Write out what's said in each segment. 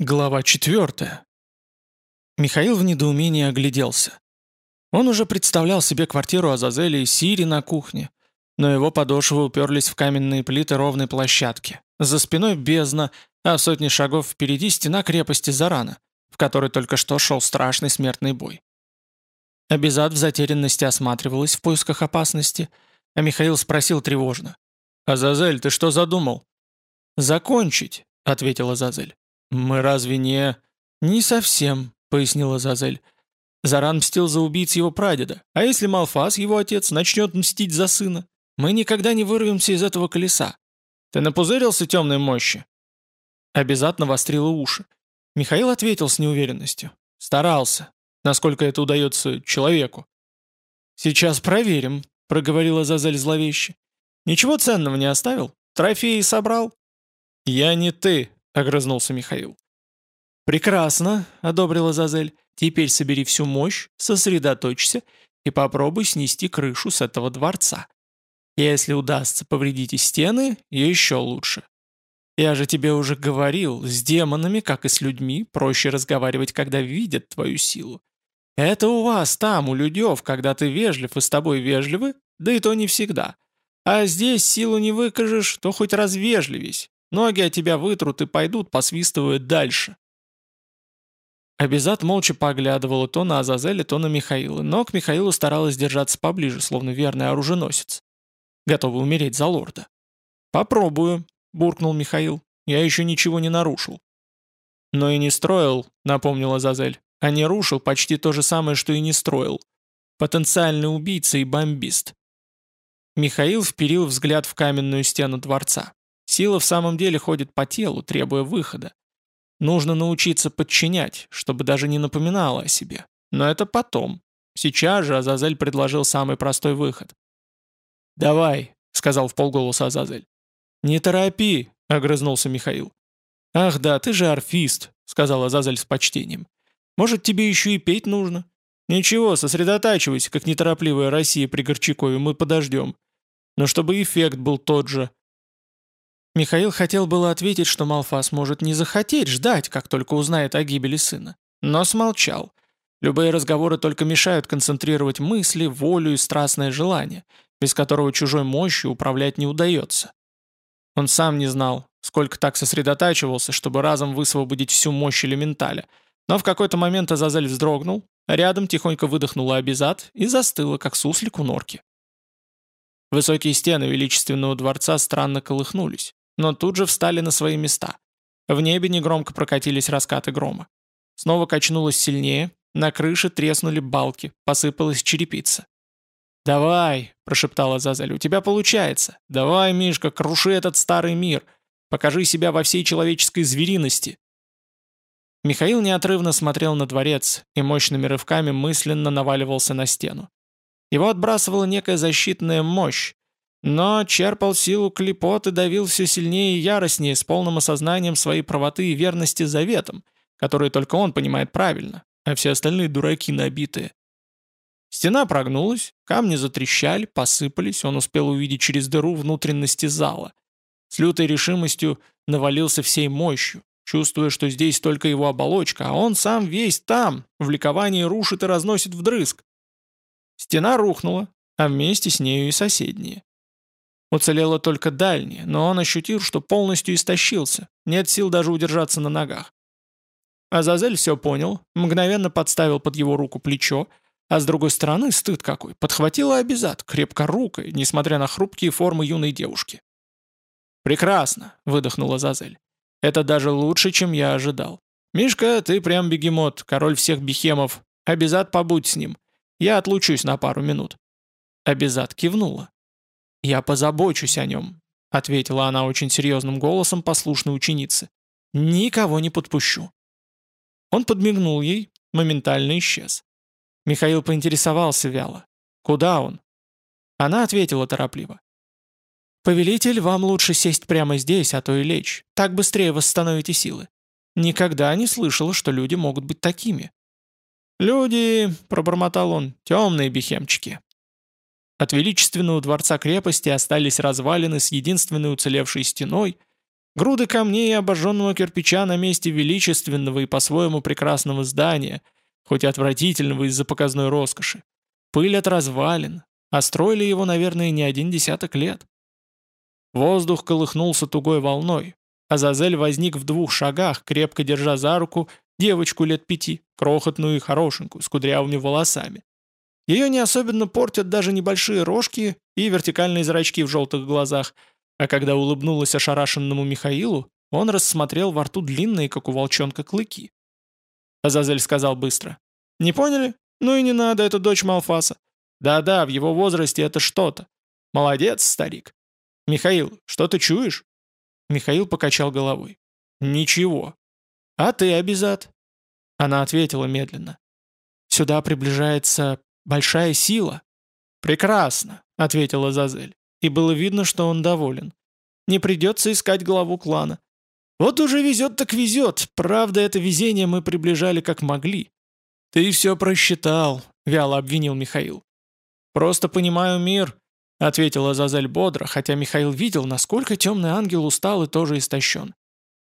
Глава 4. Михаил в недоумении огляделся. Он уже представлял себе квартиру Азазеля и Сири на кухне, но его подошвы уперлись в каменные плиты ровной площадки. За спиной бездна, а в сотни шагов впереди стена крепости Зарана, в которой только что шел страшный смертный бой. Абизад в затерянности осматривалась в поисках опасности, а Михаил спросил тревожно. «Азазель, ты что задумал?» «Закончить», — ответил Азазель. «Мы разве не...» «Не совсем», — пояснила Зазель. «Заран мстил за убийц его прадеда, а если Малфас, его отец, начнет мстить за сына? Мы никогда не вырвемся из этого колеса. Ты напузырился темной мощи?» Обязательно вострила уши. Михаил ответил с неуверенностью. «Старался. Насколько это удается человеку». «Сейчас проверим», — проговорила Зазель зловеще. «Ничего ценного не оставил? Трофеи собрал?» «Я не ты», — огрызнулся Михаил. «Прекрасно», — одобрила Зазель. «Теперь собери всю мощь, сосредоточься и попробуй снести крышу с этого дворца. Если удастся повредить и стены, еще лучше. Я же тебе уже говорил, с демонами, как и с людьми, проще разговаривать, когда видят твою силу. Это у вас там, у людев, когда ты вежлив и с тобой вежливы, да и то не всегда. А здесь силу не выкажешь, то хоть развежливись. Ноги от тебя вытрут и пойдут, посвистывая дальше. Абизат молча поглядывала то на Азазеля, то на Михаила, но к Михаилу старалась держаться поближе, словно верный оруженосец. Готовый умереть за лорда. «Попробую», — буркнул Михаил. «Я еще ничего не нарушил». «Но и не строил», — напомнил Азазель. «А не рушил почти то же самое, что и не строил. Потенциальный убийца и бомбист». Михаил вперил взгляд в каменную стену дворца. Сила в самом деле ходит по телу, требуя выхода. Нужно научиться подчинять, чтобы даже не напоминало о себе. Но это потом. Сейчас же Азазель предложил самый простой выход. «Давай», — сказал в полголоса Азазель. «Не торопи», — огрызнулся Михаил. «Ах да, ты же арфист», — сказал Азазель с почтением. «Может, тебе еще и петь нужно? Ничего, сосредотачивайся, как неторопливая Россия при Горчакове, мы подождем. Но чтобы эффект был тот же. Михаил хотел было ответить, что Малфас может не захотеть ждать, как только узнает о гибели сына. Но смолчал. Любые разговоры только мешают концентрировать мысли, волю и страстное желание, без которого чужой мощью управлять не удается. Он сам не знал, сколько так сосредотачивался, чтобы разом высвободить всю мощь элементаля. Но в какой-то момент Азазель вздрогнул, рядом тихонько выдохнула Абизат и застыла, как суслик у норки. Высокие стены величественного дворца странно колыхнулись но тут же встали на свои места. В небе негромко прокатились раскаты грома. Снова качнулось сильнее, на крыше треснули балки, посыпалась черепица. «Давай», — прошептала Зазель, — «у тебя получается. Давай, Мишка, круши этот старый мир. Покажи себя во всей человеческой звериности». Михаил неотрывно смотрел на дворец и мощными рывками мысленно наваливался на стену. Его отбрасывала некая защитная мощь, но черпал силу клепот и давил все сильнее и яростнее с полным осознанием своей правоты и верности заветам, которые только он понимает правильно, а все остальные дураки набитые. Стена прогнулась, камни затрещали, посыпались, он успел увидеть через дыру внутренности зала. С лютой решимостью навалился всей мощью, чувствуя, что здесь только его оболочка, а он сам весь там, в ликовании рушит и разносит вдрызг. Стена рухнула, а вместе с нею и соседние. Уцелела только дальняя, но он ощутил, что полностью истощился, нет сил даже удержаться на ногах. Азазель все понял, мгновенно подставил под его руку плечо, а с другой стороны, стыд какой, подхватила обезад, крепко рукой, несмотря на хрупкие формы юной девушки. «Прекрасно», — выдохнула Азазель. «Это даже лучше, чем я ожидал. Мишка, ты прям бегемот, король всех бихемов. Обезад побудь с ним. Я отлучусь на пару минут». Обезад кивнула. «Я позабочусь о нем», — ответила она очень серьезным голосом послушной ученицы. «Никого не подпущу». Он подмигнул ей, моментально исчез. Михаил поинтересовался вяло. «Куда он?» Она ответила торопливо. «Повелитель, вам лучше сесть прямо здесь, а то и лечь. Так быстрее восстановите силы. Никогда не слышала, что люди могут быть такими». «Люди», — пробормотал он, — «темные бихемчики». От величественного дворца крепости остались развалины с единственной уцелевшей стеной Груды камней и обожженного кирпича на месте величественного и по-своему прекрасного здания, хоть и отвратительного из-за показной роскоши. Пыль от развалин, а строили его, наверное, не один десяток лет. Воздух колыхнулся тугой волной. Азазель возник в двух шагах, крепко держа за руку девочку лет пяти, крохотную и хорошенькую, с кудрявыми волосами. Ее не особенно портят даже небольшие рожки и вертикальные зрачки в желтых глазах, а когда улыбнулась ошарашенному Михаилу, он рассмотрел во рту длинные, как у волчонка, клыки. Азазель сказал быстро. «Не поняли? Ну и не надо, это дочь Малфаса. Да-да, в его возрасте это что-то. Молодец, старик. Михаил, что ты чуешь?» Михаил покачал головой. «Ничего. А ты, Абизат?» Она ответила медленно. «Сюда приближается большая сила». «Прекрасно», — ответила Зазель. И было видно, что он доволен. «Не придется искать главу клана. Вот уже везет так везет. Правда, это везение мы приближали как могли». «Ты все просчитал», — вяло обвинил Михаил. «Просто понимаю мир», — ответила Зазель бодро, хотя Михаил видел, насколько темный ангел устал и тоже истощен.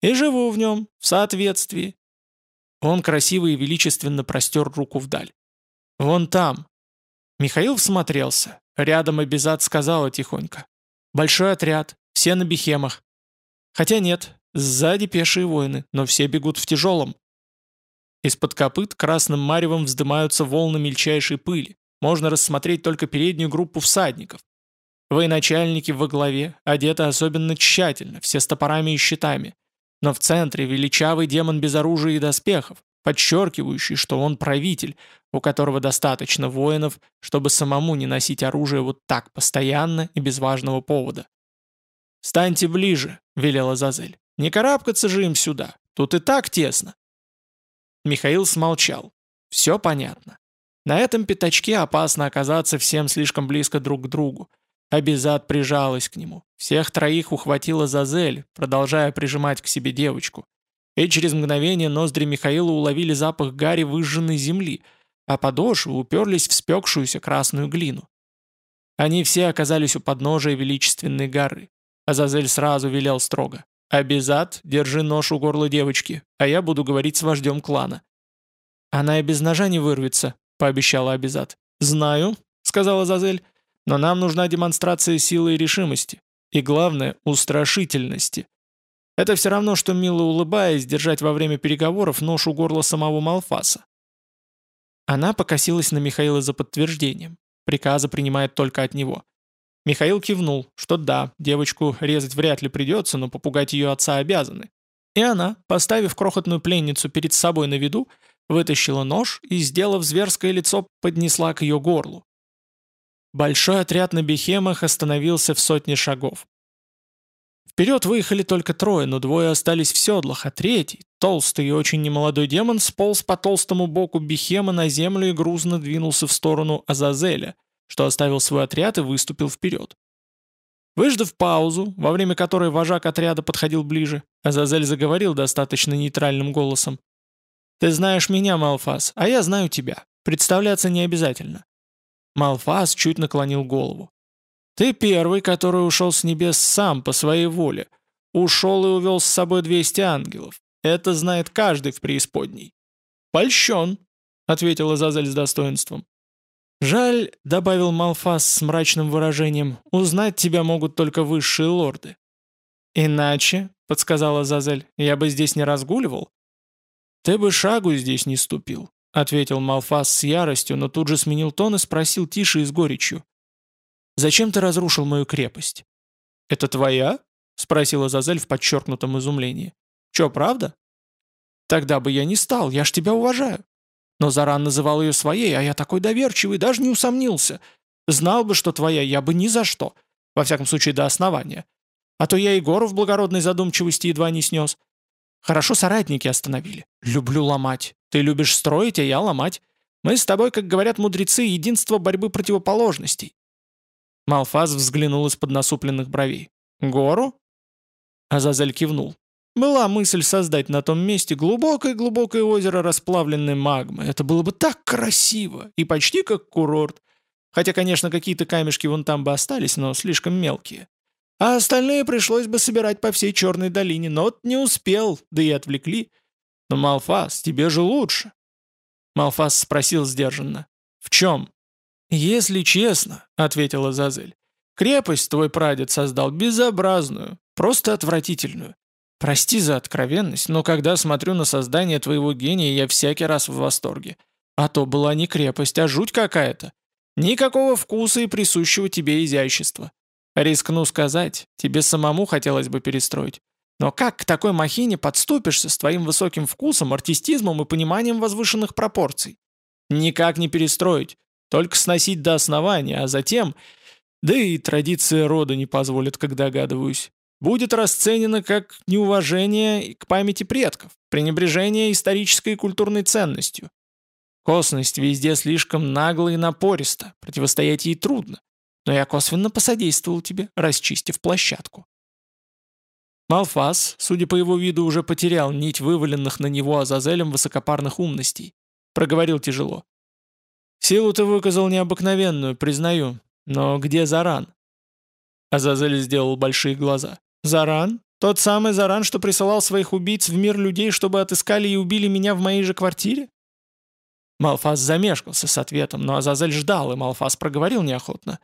«И живу в нем, в соответствии». Он красиво и величественно простер руку вдаль. «Вон там». Михаил всмотрелся. Рядом Абизат сказала тихонько. «Большой отряд, все на бихемах». Хотя нет, сзади пешие воины, но все бегут в тяжелом. Из-под копыт красным маревом вздымаются волны мельчайшей пыли можно рассмотреть только переднюю группу всадников. Военачальники во главе, одеты особенно тщательно, все с топорами и щитами. Но в центре величавый демон без оружия и доспехов, подчеркивающий, что он правитель, у которого достаточно воинов, чтобы самому не носить оружие вот так постоянно и без важного повода. «Станьте ближе», — велела Зазель. «Не карабкаться же им сюда, тут и так тесно». Михаил смолчал. «Все понятно. На этом пятачке опасно оказаться всем слишком близко друг к другу. Абизад прижалась к нему. Всех троих ухватила Зазель, продолжая прижимать к себе девочку. И через мгновение ноздри Михаила уловили запах гари выжженной земли, а подошвы уперлись в спекшуюся красную глину. Они все оказались у подножия величественной горы. Азазель сразу велел строго. «Абизад, держи нож у горла девочки, а я буду говорить с вождем клана». «Она и без ножа не вырвется», пообещала Абизат. «Знаю», — сказала Зазель, — «но нам нужна демонстрация силы и решимости. И главное, устрашительности. Это все равно, что, мило улыбаясь, держать во время переговоров нож у горла самого Малфаса». Она покосилась на Михаила за подтверждением. Приказы принимает только от него. Михаил кивнул, что да, девочку резать вряд ли придется, но попугать ее отца обязаны. И она, поставив крохотную пленницу перед собой на виду, вытащила нож и, сделав зверское лицо, поднесла к ее горлу. Большой отряд на бехемах остановился в сотне шагов. Вперед выехали только трое, но двое остались в седлах, а третий, толстый и очень немолодой демон, сполз по толстому боку бехема на землю и грузно двинулся в сторону Азазеля, что оставил свой отряд и выступил вперед. Выждав паузу, во время которой вожак отряда подходил ближе, Азазель заговорил достаточно нейтральным голосом. «Ты знаешь меня, Малфас, а я знаю тебя. Представляться не обязательно». Малфас чуть наклонил голову. «Ты первый, который ушел с небес сам по своей воле. Ушел и увел с собой 200 ангелов. Это знает каждый в преисподней». «Польщен», — ответила Зазель с достоинством. «Жаль», — добавил Малфас с мрачным выражением, — «узнать тебя могут только высшие лорды». «Иначе», — подсказала Зазель, — «я бы здесь не разгуливал. «Ты бы шагу здесь не ступил», — ответил Малфас с яростью, но тут же сменил тон и спросил тише и с горечью. «Зачем ты разрушил мою крепость?» «Это твоя?» — спросила Зазель в подчеркнутом изумлении. «Че, правда?» «Тогда бы я не стал, я ж тебя уважаю». Но Заран называл ее своей, а я такой доверчивый, даже не усомнился. Знал бы, что твоя, я бы ни за что. Во всяком случае, до основания. А то я Егору в благородной задумчивости едва не снес. Хорошо соратники остановили. Люблю ломать. Ты любишь строить, а я ломать. Мы с тобой, как говорят мудрецы, единство борьбы противоположностей. Малфаз взглянул из-под насупленных бровей. «Гору?» Азазель кивнул. «Была мысль создать на том месте глубокое-глубокое озеро расплавленной магмы. Это было бы так красиво и почти как курорт. Хотя, конечно, какие-то камешки вон там бы остались, но слишком мелкие. А остальные пришлось бы собирать по всей Черной долине, но вот не успел, да и отвлекли. Но, Малфас, тебе же лучше. Малфас спросил сдержанно. «В чем?» «Если честно», — ответила Зазель, «крепость твой прадед создал безобразную, просто отвратительную. Прости за откровенность, но когда смотрю на создание твоего гения, я всякий раз в восторге. А то была не крепость, а жуть какая-то. Никакого вкуса и присущего тебе изящества. Рискну сказать, тебе самому хотелось бы перестроить. Но как к такой махине подступишься с твоим высоким вкусом, артистизмом и пониманием возвышенных пропорций? Никак не перестроить, только сносить до основания, а затем... Да и традиция рода не позволит, как догадываюсь будет расценено как неуважение к памяти предков, пренебрежение исторической и культурной ценностью. Косность везде слишком нагло и напористо, противостоять ей трудно, но я косвенно посодействовал тебе, расчистив площадку. Малфас, судя по его виду, уже потерял нить вываленных на него Азазелем высокопарных умностей. Проговорил тяжело. «Силу ты выказал необыкновенную, признаю, но где Заран?» Азазель сделал большие глаза. Заран? Тот самый Заран, что присылал своих убийц в мир людей, чтобы отыскали и убили меня в моей же квартире? Малфас замешкался с ответом, но Азазель ждал, и Малфас проговорил неохотно.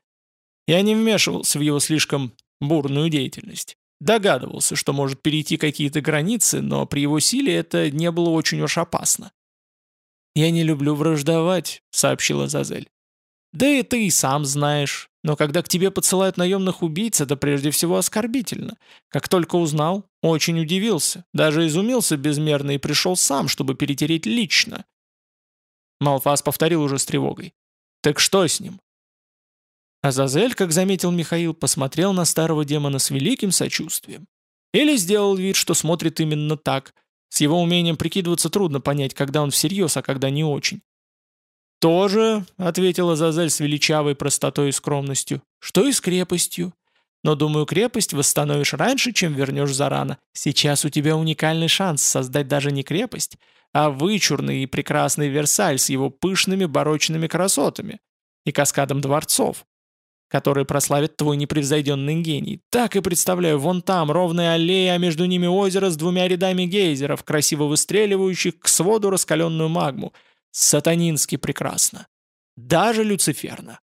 Я не вмешивался в его слишком бурную деятельность. Догадывался, что может перейти какие-то границы, но при его силе это не было очень уж опасно. «Я не люблю враждовать», — сообщила Азазель. «Да и ты и сам знаешь. Но когда к тебе подсылают наемных убийц, это прежде всего оскорбительно. Как только узнал, очень удивился, даже изумился безмерно и пришел сам, чтобы перетереть лично. Малфас повторил уже с тревогой. «Так что с ним?» Азазель, как заметил Михаил, посмотрел на старого демона с великим сочувствием. Или сделал вид, что смотрит именно так. С его умением прикидываться трудно понять, когда он всерьез, а когда не очень. «Тоже», — ответила Зазель с величавой простотой и скромностью, — «что и с крепостью. Но, думаю, крепость восстановишь раньше, чем вернешь зарано. Сейчас у тебя уникальный шанс создать даже не крепость, а вычурный и прекрасный Версаль с его пышными барочными красотами и каскадом дворцов, которые прославят твой непревзойденный гений. Так и представляю, вон там ровная аллея, а между ними озеро с двумя рядами гейзеров, красиво выстреливающих к своду раскаленную магму — Сатанински прекрасно. Даже люциферно.